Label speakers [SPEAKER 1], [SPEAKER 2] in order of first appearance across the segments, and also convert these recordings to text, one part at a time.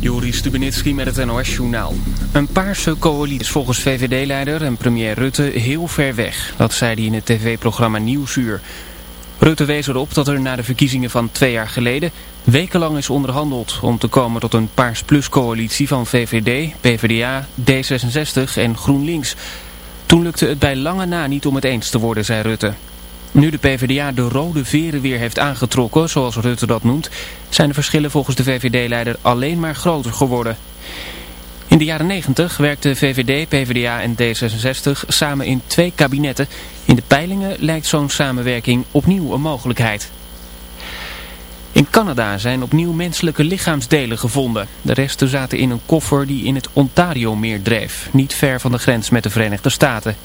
[SPEAKER 1] Joris Stubenitski met het NOS-journaal. Een paarse coalitie is volgens VVD-leider en premier Rutte heel ver weg. Dat zei hij in het tv-programma Nieuwsuur. Rutte wees erop dat er na de verkiezingen van twee jaar geleden... wekenlang is onderhandeld om te komen tot een Paars Plus-coalitie van VVD, PvdA, D66 en GroenLinks. Toen lukte het bij lange na niet om het eens te worden, zei Rutte. Nu de PvdA de rode veren weer heeft aangetrokken, zoals Rutte dat noemt, zijn de verschillen volgens de VVD-leider alleen maar groter geworden. In de jaren 90 werkten VVD, PvdA en D66 samen in twee kabinetten. In de peilingen lijkt zo'n samenwerking opnieuw een mogelijkheid. In Canada zijn opnieuw menselijke lichaamsdelen gevonden. De resten zaten in een koffer die in het Ontario-meer dreef, niet ver van de grens met de Verenigde Staten.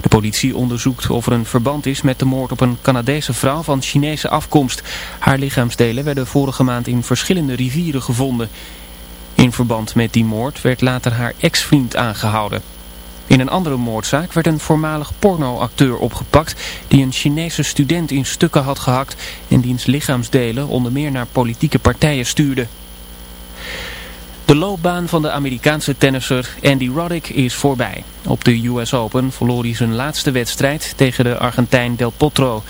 [SPEAKER 1] De politie onderzoekt of er een verband is met de moord op een Canadese vrouw van Chinese afkomst. Haar lichaamsdelen werden vorige maand in verschillende rivieren gevonden. In verband met die moord werd later haar ex-vriend aangehouden. In een andere moordzaak werd een voormalig pornoacteur opgepakt die een Chinese student in stukken had gehakt en diens lichaamsdelen onder meer naar politieke partijen stuurde. De loopbaan van de Amerikaanse tennisser Andy Roddick is voorbij. Op de US Open verloor hij zijn laatste wedstrijd tegen de Argentijn Del Potro.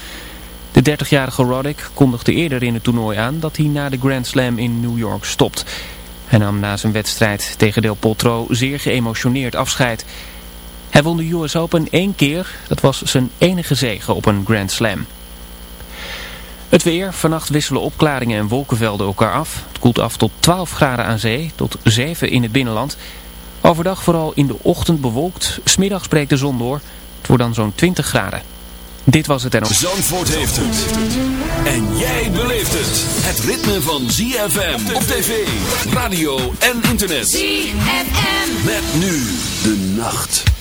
[SPEAKER 1] De 30-jarige Roddick kondigde eerder in het toernooi aan dat hij na de Grand Slam in New York stopt. Hij nam na zijn wedstrijd tegen Del Potro zeer geëmotioneerd afscheid. Hij won de US Open één keer, dat was zijn enige zege op een Grand Slam. Het weer, vannacht wisselen opklaringen en wolkenvelden elkaar af. Het koelt af tot 12 graden aan zee, tot 7 in het binnenland. Overdag vooral in de ochtend bewolkt, smiddags breekt de zon door. Het wordt dan zo'n 20 graden. Dit was het en op.
[SPEAKER 2] Zandvoort heeft het. En jij beleeft het. Het ritme van ZFM op tv, radio en internet.
[SPEAKER 3] ZFM.
[SPEAKER 2] Met nu de nacht.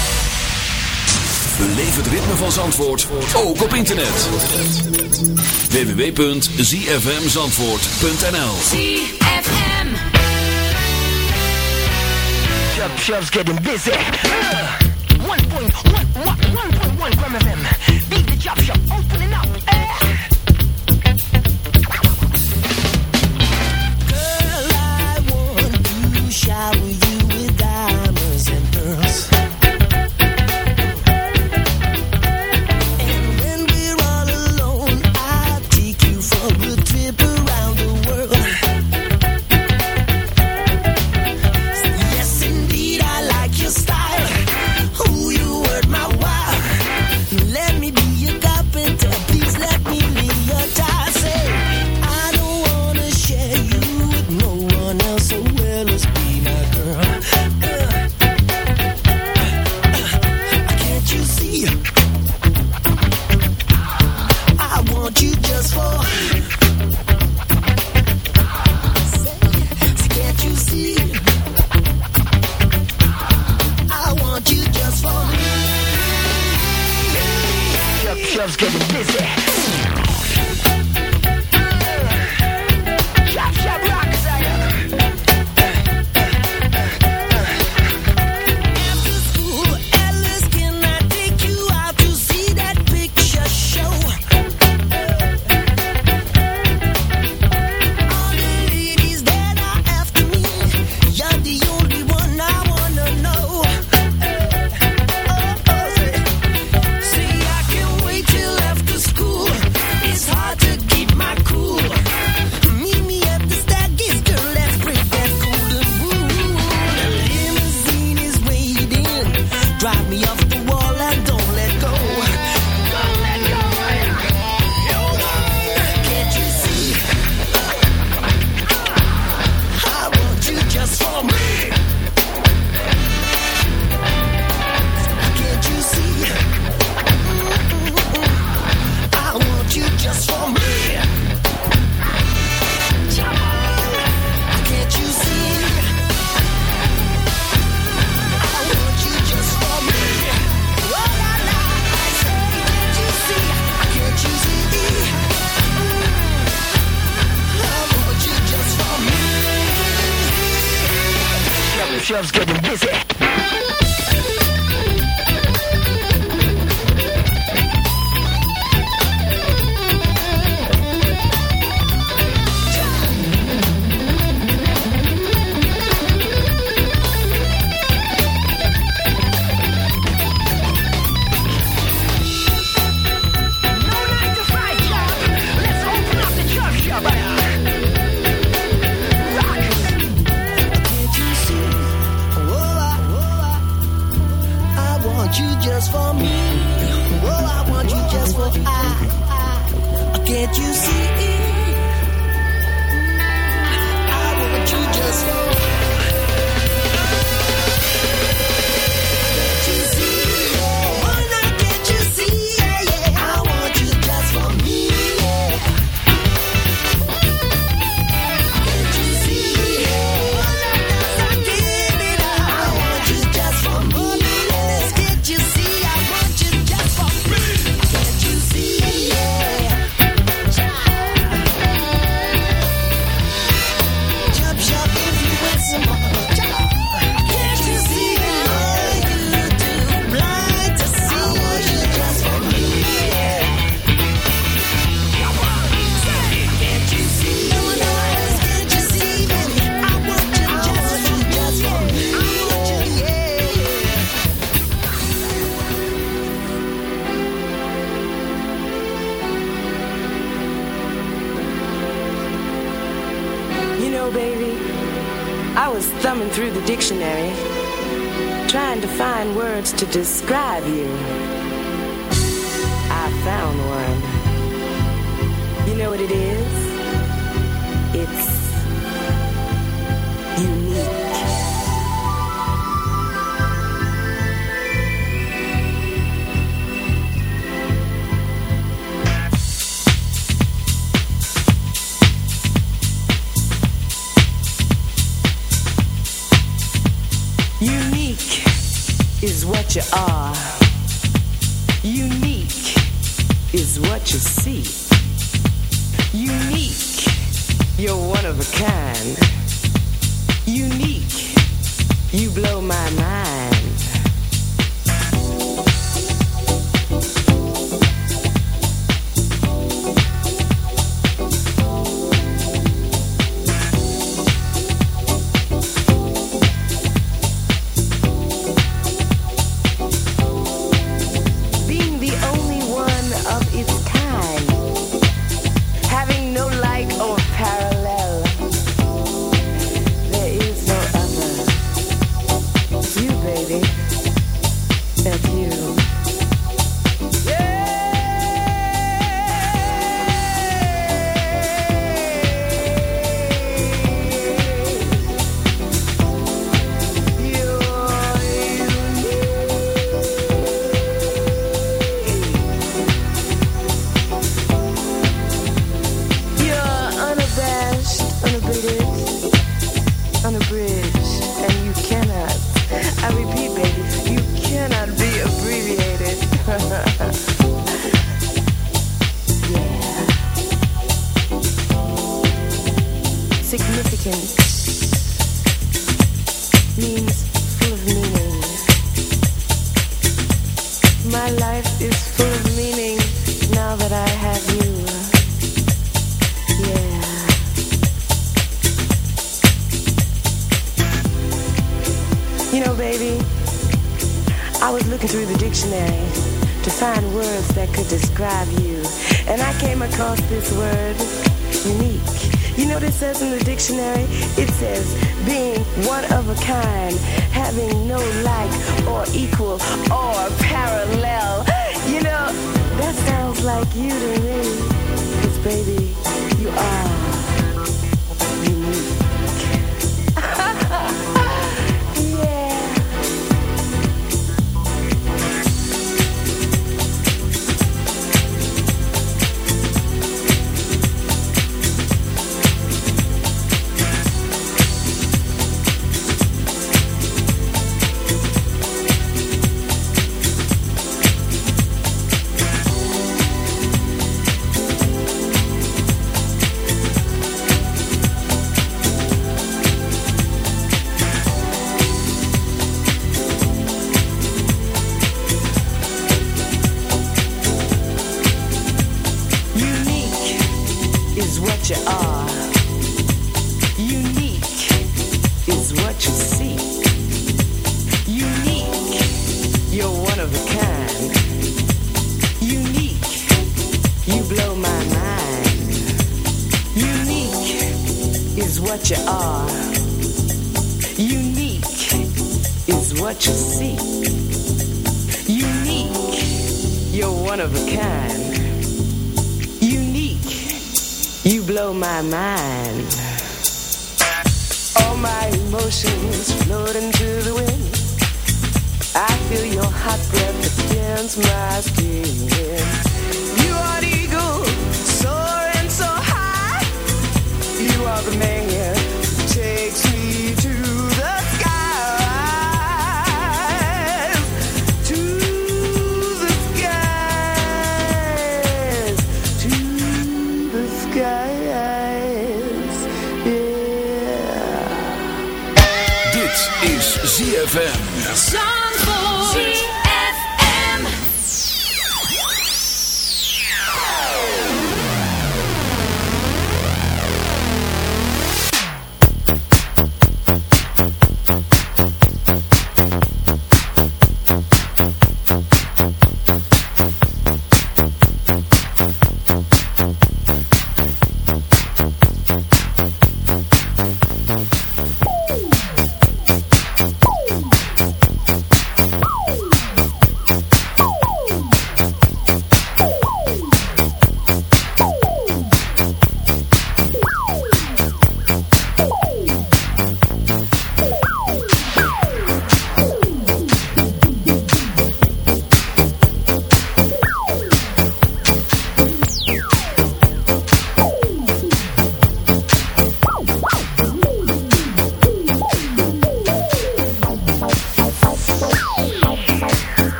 [SPEAKER 3] Beleef het ritme van Zandvoort, ook op internet. www.zfmzandvoort.nl
[SPEAKER 4] ZFM
[SPEAKER 5] Club Club's getting busy. Uh, 1.1 1.1 gram of them. Beat the
[SPEAKER 6] job shop,
[SPEAKER 7] opening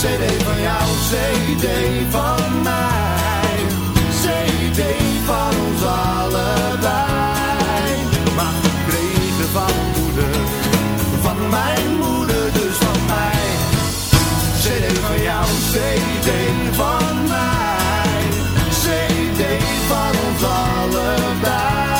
[SPEAKER 8] CD van jou, CD van mij. CD van ons allebei. Maar gekregen van moeder, van mijn moeder, dus van mij. CD van jou, CD van mij. CD van ons allebei.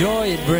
[SPEAKER 5] enjoy it,
[SPEAKER 3] Brad.